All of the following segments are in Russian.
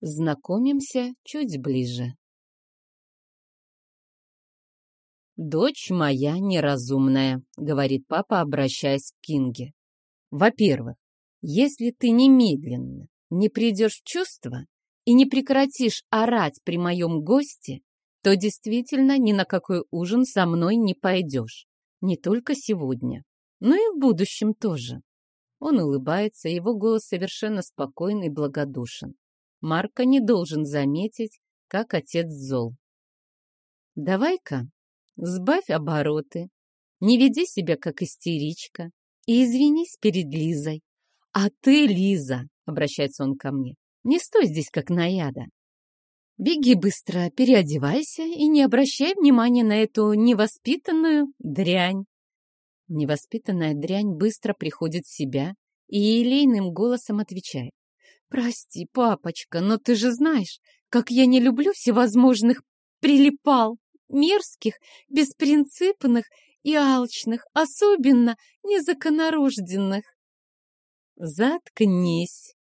Знакомимся чуть ближе. «Дочь моя неразумная», — говорит папа, обращаясь к Кинге. «Во-первых, если ты немедленно не придешь в чувство и не прекратишь орать при моем госте, то действительно ни на какой ужин со мной не пойдешь. Не только сегодня, но и в будущем тоже». Он улыбается, его голос совершенно спокойный и благодушен. Марко не должен заметить, как отец зол. «Давай-ка Сбавь обороты, не веди себя как истеричка и извинись перед Лизой. А ты, Лиза, обращается он ко мне, не стой здесь как наяда. Беги быстро, переодевайся и не обращай внимания на эту невоспитанную дрянь. Невоспитанная дрянь быстро приходит в себя и елейным голосом отвечает. «Прости, папочка, но ты же знаешь, как я не люблю всевозможных прилипал мерзких, беспринципных и алчных, особенно незаконорожденных. Заткнись.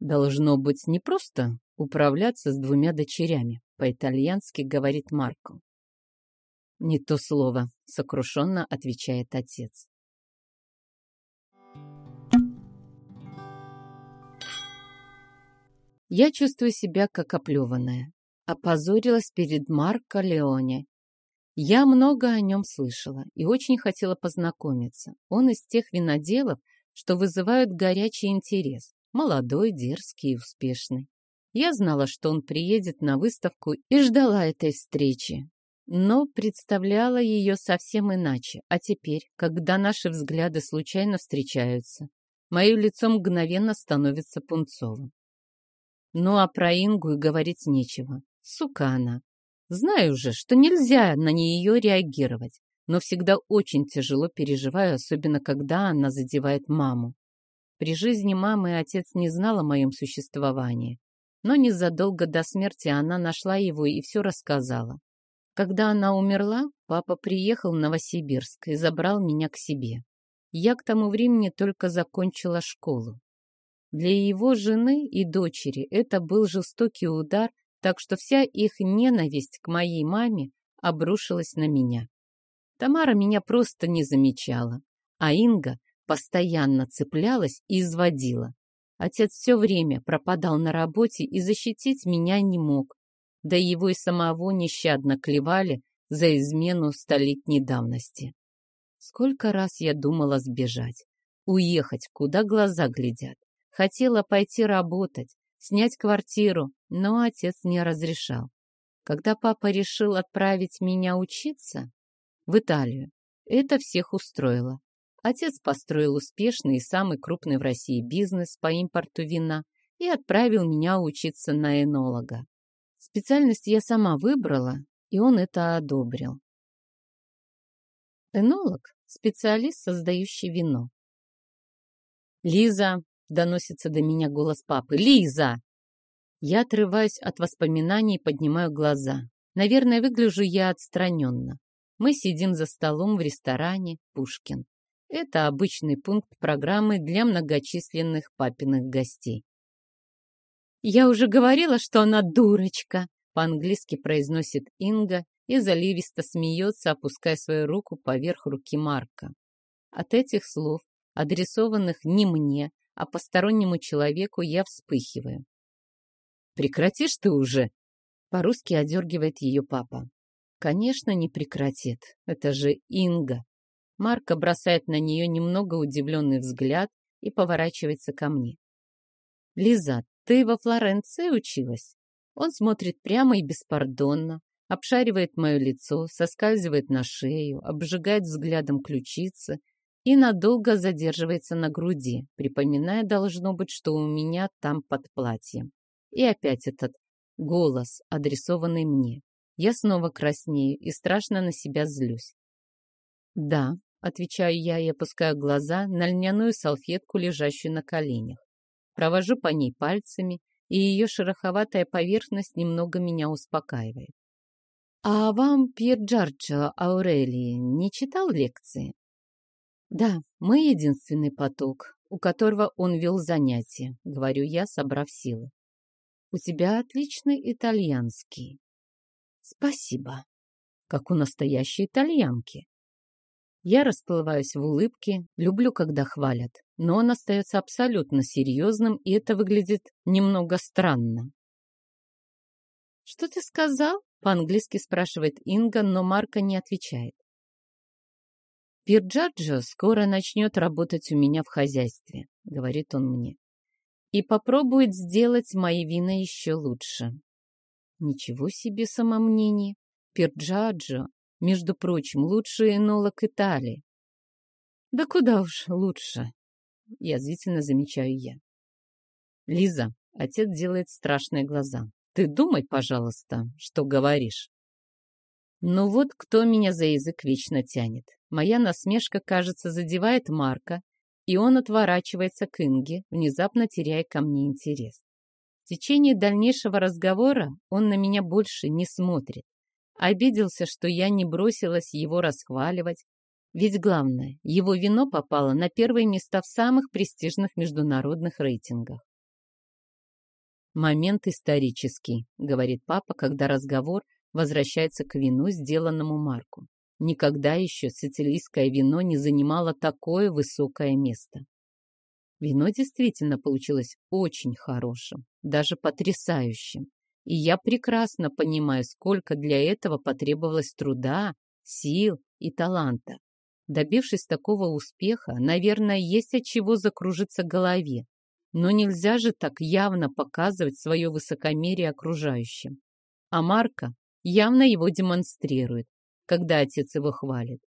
Должно быть не просто управляться с двумя дочерями, по-итальянски говорит Марко. Не то слово, сокрушенно отвечает отец. Я чувствую себя как оплеванная опозорилась перед Марко Леоне. Я много о нем слышала и очень хотела познакомиться. Он из тех виноделов, что вызывают горячий интерес. Молодой, дерзкий и успешный. Я знала, что он приедет на выставку и ждала этой встречи. Но представляла ее совсем иначе. А теперь, когда наши взгляды случайно встречаются, мое лицо мгновенно становится пунцовым. Ну а про Ингу и говорить нечего. Сука она. Знаю же, что нельзя на нее реагировать, но всегда очень тяжело переживаю, особенно когда она задевает маму. При жизни мамы отец не знал о моем существовании, но незадолго до смерти она нашла его и все рассказала. Когда она умерла, папа приехал в Новосибирск и забрал меня к себе. Я к тому времени только закончила школу. Для его жены и дочери это был жестокий удар так что вся их ненависть к моей маме обрушилась на меня. Тамара меня просто не замечала, а Инга постоянно цеплялась и изводила. Отец все время пропадал на работе и защитить меня не мог, да его и самого нещадно клевали за измену столетней давности. Сколько раз я думала сбежать, уехать, куда глаза глядят. Хотела пойти работать, снять квартиру, но отец не разрешал. Когда папа решил отправить меня учиться в Италию, это всех устроило. Отец построил успешный и самый крупный в России бизнес по импорту вина и отправил меня учиться на энолога. Специальность я сама выбрала, и он это одобрил. Энолог – специалист, создающий вино. «Лиза, Доносится до меня голос папы. «Лиза!» Я отрываюсь от воспоминаний и поднимаю глаза. Наверное, выгляжу я отстраненно. Мы сидим за столом в ресторане «Пушкин». Это обычный пункт программы для многочисленных папиных гостей. «Я уже говорила, что она дурочка», — по-английски произносит Инга и заливисто смеется, опуская свою руку поверх руки Марка. От этих слов, адресованных не мне, а постороннему человеку я вспыхиваю. «Прекратишь ты уже!» По-русски одергивает ее папа. Конечно, не прекратит. Это же Инга. Марка бросает на нее немного удивленный взгляд и поворачивается ко мне. «Лиза, ты во Флоренции училась?» Он смотрит прямо и беспардонно, обшаривает мое лицо, соскальзывает на шею, обжигает взглядом ключицы и надолго задерживается на груди, припоминая, должно быть, что у меня там под платьем. И опять этот голос, адресованный мне. Я снова краснею и страшно на себя злюсь. «Да», — отвечаю я и опускаю глаза на льняную салфетку, лежащую на коленях. Провожу по ней пальцами, и ее шероховатая поверхность немного меня успокаивает. «А вам Пьер Джорджо Аурелии не читал лекции?» Да, мы единственный поток, у которого он вел занятия, говорю я, собрав силы. У тебя отличный итальянский. Спасибо. Как у настоящей итальянки. Я расплываюсь в улыбке, люблю, когда хвалят, но он остается абсолютно серьезным, и это выглядит немного странно. «Что ты сказал?» — по-английски спрашивает Инга, но Марка не отвечает. «Пирджаджо скоро начнет работать у меня в хозяйстве», — говорит он мне, «и попробует сделать мои вина еще лучше». Ничего себе самомнение. Пирджаджо, между прочим, лучший энолог Италии. Да куда уж лучше, язвительно замечаю я. Лиза, отец делает страшные глаза. Ты думай, пожалуйста, что говоришь. Ну вот кто меня за язык вечно тянет. Моя насмешка, кажется, задевает Марка, и он отворачивается к Инге, внезапно теряя ко мне интерес. В течение дальнейшего разговора он на меня больше не смотрит. Обиделся, что я не бросилась его расхваливать. Ведь главное, его вино попало на первые места в самых престижных международных рейтингах. «Момент исторический», — говорит папа, когда разговор возвращается к вину, сделанному Марку. Никогда еще сицилийское вино не занимало такое высокое место. Вино действительно получилось очень хорошим, даже потрясающим. И я прекрасно понимаю, сколько для этого потребовалось труда, сил и таланта. Добившись такого успеха, наверное, есть от чего закружиться голове. Но нельзя же так явно показывать свое высокомерие окружающим. А Марка явно его демонстрирует, когда отец его хвалит.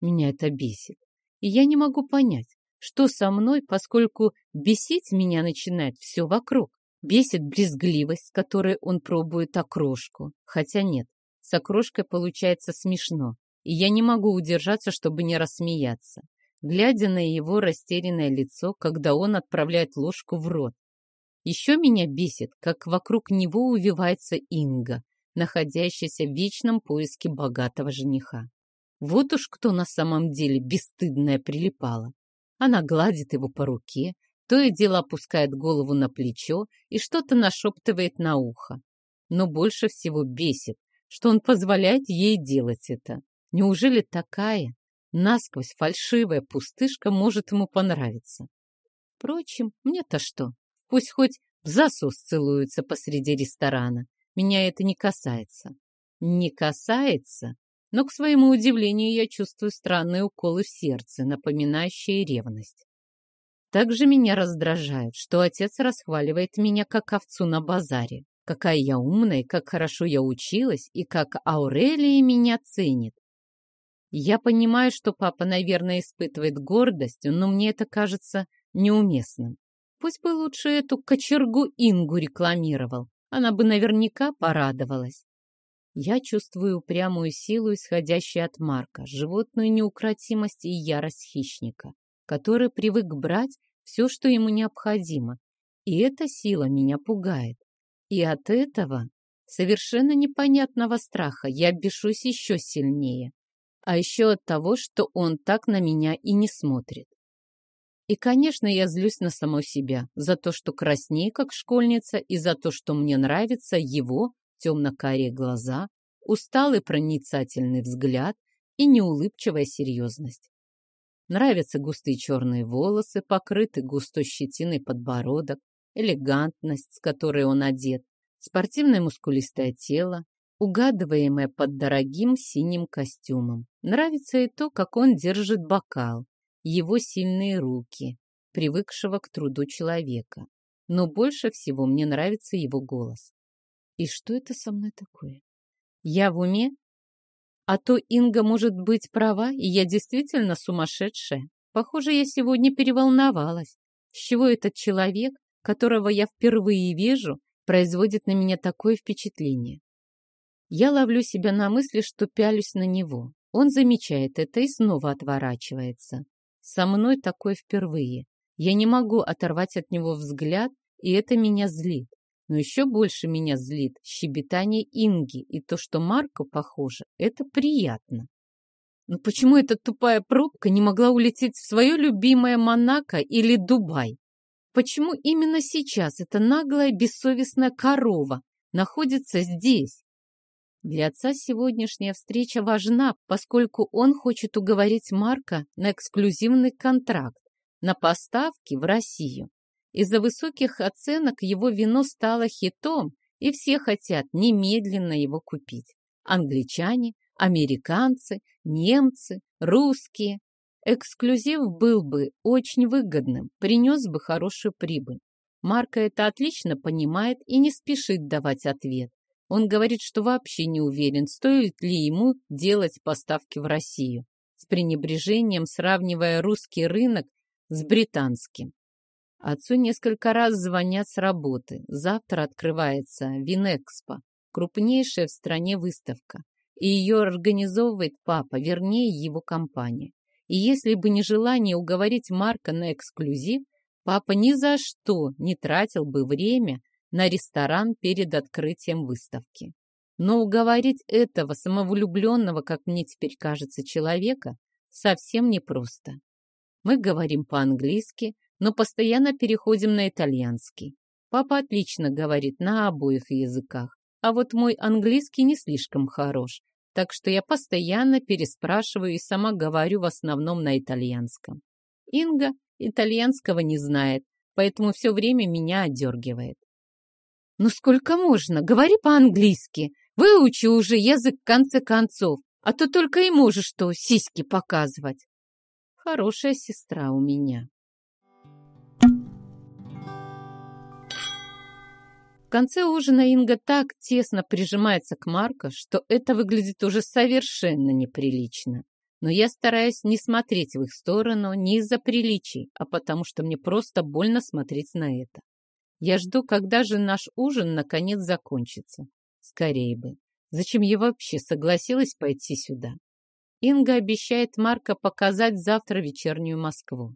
Меня это бесит. И я не могу понять, что со мной, поскольку бесить меня начинает все вокруг. Бесит брезгливость, с которой он пробует окрошку. Хотя нет, с окрошкой получается смешно, и я не могу удержаться, чтобы не рассмеяться, глядя на его растерянное лицо, когда он отправляет ложку в рот. Еще меня бесит, как вокруг него увивается Инга, находящаяся в вечном поиске богатого жениха. Вот уж кто на самом деле бесстыдная прилипала. Она гладит его по руке, то и дело опускает голову на плечо и что-то нашептывает на ухо. Но больше всего бесит, что он позволяет ей делать это. Неужели такая, насквозь фальшивая пустышка может ему понравиться? Впрочем, мне-то что? Пусть хоть в засос целуются посреди ресторана. Меня это не касается. Не касается? но, к своему удивлению, я чувствую странные уколы в сердце, напоминающие ревность. Также меня раздражает, что отец расхваливает меня как овцу на базаре. Какая я умная, как хорошо я училась, и как Аурелия меня ценит. Я понимаю, что папа, наверное, испытывает гордость, но мне это кажется неуместным. Пусть бы лучше эту кочергу Ингу рекламировал. Она бы наверняка порадовалась. Я чувствую упрямую силу, исходящую от Марка, животную неукротимость и ярость хищника, который привык брать все, что ему необходимо. И эта сила меня пугает. И от этого совершенно непонятного страха я бешусь еще сильнее. А еще от того, что он так на меня и не смотрит. И, конечно, я злюсь на саму себя за то, что краснею, как школьница, и за то, что мне нравится его темно-карие глаза, усталый проницательный взгляд и неулыбчивая серьезность. Нравятся густые черные волосы, покрытый густой щетиной подбородок, элегантность, с которой он одет, спортивное мускулистое тело, угадываемое под дорогим синим костюмом. Нравится и то, как он держит бокал, его сильные руки, привыкшего к труду человека. Но больше всего мне нравится его голос. И что это со мной такое? Я в уме? А то Инга может быть права, и я действительно сумасшедшая. Похоже, я сегодня переволновалась. С чего этот человек, которого я впервые вижу, производит на меня такое впечатление? Я ловлю себя на мысли, что пялюсь на него. Он замечает это и снова отворачивается. Со мной такое впервые. Я не могу оторвать от него взгляд, и это меня злит. Но еще больше меня злит щебетание Инги и то, что Марко, похоже, это приятно. Но почему эта тупая пробка не могла улететь в свое любимое Монако или Дубай? почему именно сейчас эта наглая бессовестная корова находится здесь? Для отца сегодняшняя встреча важна, поскольку он хочет уговорить Марка на эксклюзивный контракт на поставки в Россию. Из-за высоких оценок его вино стало хитом, и все хотят немедленно его купить. Англичане, американцы, немцы, русские. Эксклюзив был бы очень выгодным, принес бы хорошую прибыль. Марко это отлично понимает и не спешит давать ответ. Он говорит, что вообще не уверен, стоит ли ему делать поставки в Россию, с пренебрежением сравнивая русский рынок с британским. Отцу несколько раз звонят с работы. Завтра открывается Винэкспо, крупнейшая в стране выставка. И ее организовывает папа, вернее, его компания. И если бы не желание уговорить Марка на эксклюзив, папа ни за что не тратил бы время на ресторан перед открытием выставки. Но уговорить этого самовлюбленного, как мне теперь кажется, человека совсем непросто. Мы говорим по-английски, но постоянно переходим на итальянский. Папа отлично говорит на обоих языках, а вот мой английский не слишком хорош, так что я постоянно переспрашиваю и сама говорю в основном на итальянском. Инга итальянского не знает, поэтому все время меня одергивает. «Ну сколько можно? Говори по-английски. Выучи уже язык в конце концов, а то только и можешь что, сиськи показывать». Хорошая сестра у меня. В конце ужина Инга так тесно прижимается к Марко, что это выглядит уже совершенно неприлично. Но я стараюсь не смотреть в их сторону не из-за приличий, а потому что мне просто больно смотреть на это. Я жду, когда же наш ужин наконец закончится. Скорее бы. Зачем я вообще согласилась пойти сюда? Инга обещает Марко показать завтра вечернюю Москву.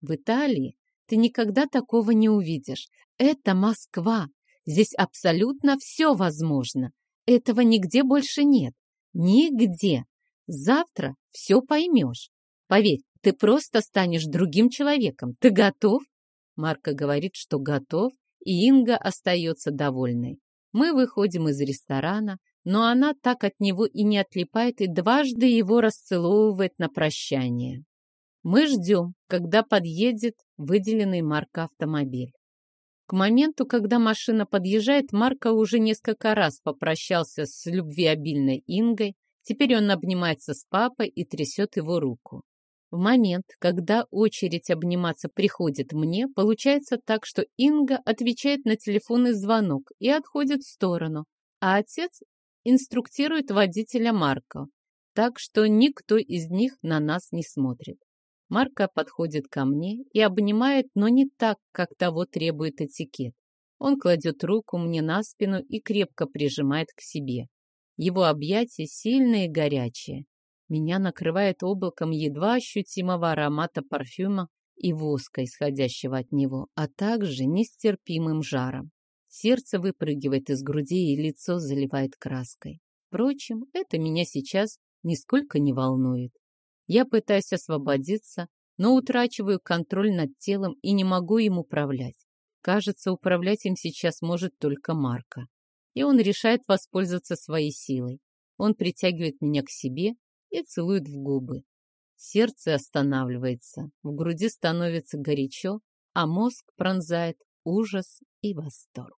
В Италии ты никогда такого не увидишь. Это Москва. Здесь абсолютно все возможно. Этого нигде больше нет. Нигде. Завтра все поймешь. Поверь, ты просто станешь другим человеком. Ты готов? Марко говорит, что готов, и Инга остается довольной. Мы выходим из ресторана, но она так от него и не отлипает и дважды его расцеловывает на прощание. Мы ждем, когда подъедет выделенный Марко автомобиль. К моменту, когда машина подъезжает, Марко уже несколько раз попрощался с любвеобильной Ингой, теперь он обнимается с папой и трясет его руку. В момент, когда очередь обниматься приходит мне, получается так, что Инга отвечает на телефонный звонок и отходит в сторону, а отец инструктирует водителя Марка, так что никто из них на нас не смотрит. Марка подходит ко мне и обнимает, но не так, как того требует этикет. Он кладет руку мне на спину и крепко прижимает к себе. Его объятия сильные и горячие. Меня накрывает облаком едва ощутимого аромата парфюма и воска, исходящего от него, а также нестерпимым жаром. Сердце выпрыгивает из груди и лицо заливает краской. Впрочем, это меня сейчас нисколько не волнует. Я пытаюсь освободиться, но утрачиваю контроль над телом и не могу им управлять. Кажется, управлять им сейчас может только Марка. И он решает воспользоваться своей силой. Он притягивает меня к себе и целует в губы. Сердце останавливается, в груди становится горячо, а мозг пронзает ужас и восторг.